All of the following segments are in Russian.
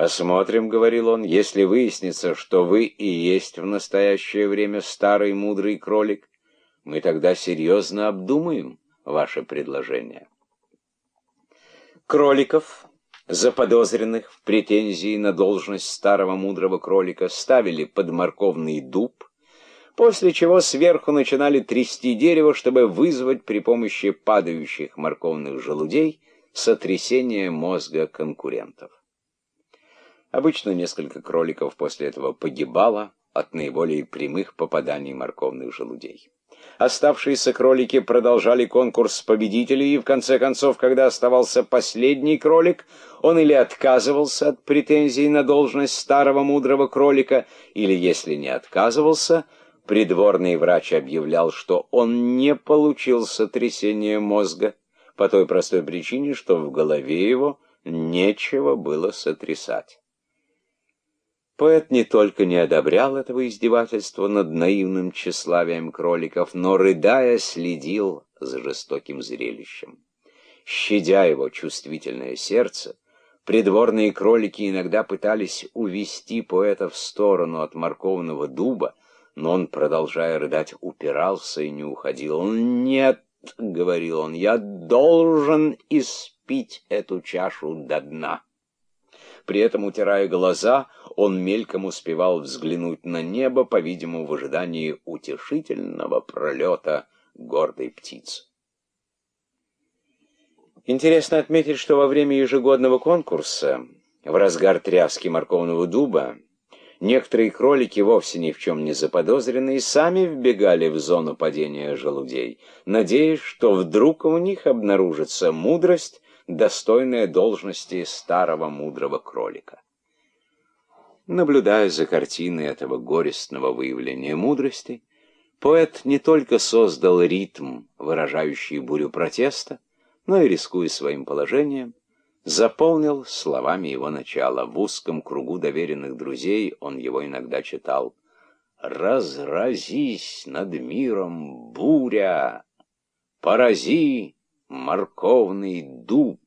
«Посмотрим», — говорил он, — «если выяснится, что вы и есть в настоящее время старый мудрый кролик, мы тогда серьезно обдумаем ваше предложение». Кроликов, заподозренных в претензии на должность старого мудрого кролика, ставили под морковный дуб, после чего сверху начинали трясти дерево, чтобы вызвать при помощи падающих морковных желудей сотрясение мозга конкурентов. Обычно несколько кроликов после этого погибало от наиболее прямых попаданий морковных желудей. Оставшиеся кролики продолжали конкурс победителей, и в конце концов, когда оставался последний кролик, он или отказывался от претензий на должность старого мудрого кролика, или, если не отказывался, придворный врач объявлял, что он не получил сотрясения мозга, по той простой причине, что в голове его нечего было сотрясать. Поэт не только не одобрял этого издевательства над наивным тщеславием кроликов, но, рыдая, следил за жестоким зрелищем. Щадя его чувствительное сердце, придворные кролики иногда пытались увести поэта в сторону от морковного дуба, но он, продолжая рыдать, упирался и не уходил. «Нет», — говорил он, — «я должен испить эту чашу до дна». При этом, утирая глаза, он мельком успевал взглянуть на небо, по-видимому, в ожидании утешительного пролета гордой птицы. Интересно отметить, что во время ежегодного конкурса, в разгар тряски морковного дуба, некоторые кролики, вовсе ни в чем не заподозренные, сами вбегали в зону падения желудей, надеясь, что вдруг у них обнаружится мудрость, достойная должности старого мудрого кролика. Наблюдая за картиной этого горестного выявления мудрости, поэт не только создал ритм, выражающий бурю протеста, но и, рискуя своим положением, заполнил словами его начала. В узком кругу доверенных друзей он его иногда читал. «Разразись над миром буря, порази морковный дуб».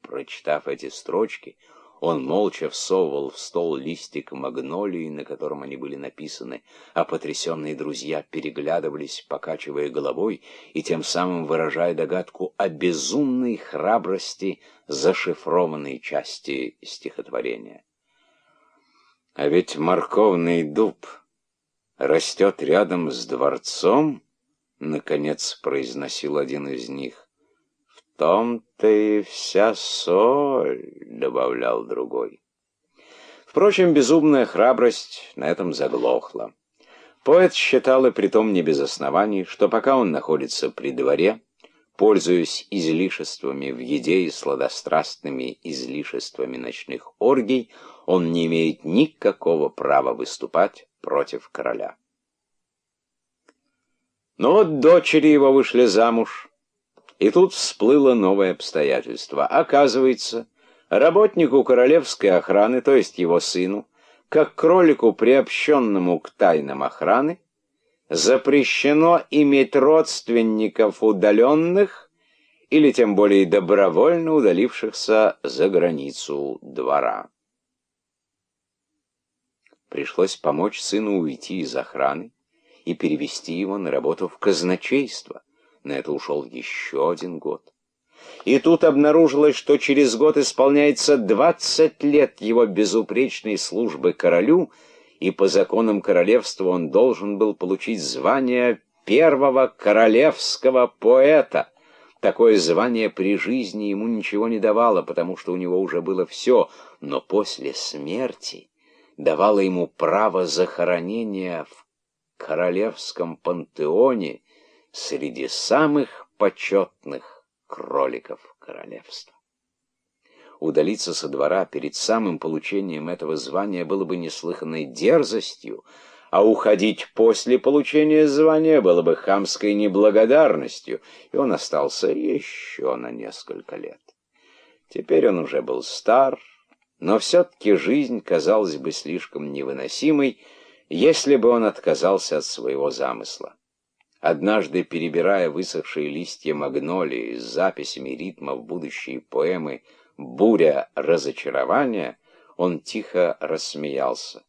Прочитав эти строчки, он молча всовывал в стол листик магнолии, на котором они были написаны, а потрясенные друзья переглядывались, покачивая головой и тем самым выражая догадку о безумной храбрости зашифрованной части стихотворения. А ведь морковный дуб растет рядом с дворцом, наконец произносил один из них том-то и вся соль», — добавлял другой. Впрочем, безумная храбрость на этом заглохла. Поэт считал, и притом не без оснований, что пока он находится при дворе, пользуясь излишествами в еде и сладострастными излишествами ночных оргий, он не имеет никакого права выступать против короля. Но вот дочери его вышли замуж, и тут всплыло новое обстоятельство. Оказывается, работнику королевской охраны, то есть его сыну, как кролику, приобщенному к тайнам охраны, запрещено иметь родственников удаленных или тем более добровольно удалившихся за границу двора. Пришлось помочь сыну уйти из охраны и перевести его на работу в казначейство. На это ушел еще один год. И тут обнаружилось, что через год исполняется 20 лет его безупречной службы королю, и по законам королевства он должен был получить звание первого королевского поэта. Такое звание при жизни ему ничего не давало, потому что у него уже было все, но после смерти давало ему право захоронения в королевском пантеоне среди самых почетных кроликов королевства. Удалиться со двора перед самым получением этого звания было бы неслыханной дерзостью, а уходить после получения звания было бы хамской неблагодарностью, и он остался еще на несколько лет. Теперь он уже был стар, но все-таки жизнь казалась бы слишком невыносимой, если бы он отказался от своего замысла. Однажды, перебирая высохшие листья магнолии с записями ритмов будущей поэмы «Буря разочарования», Он тихо рассмеялся.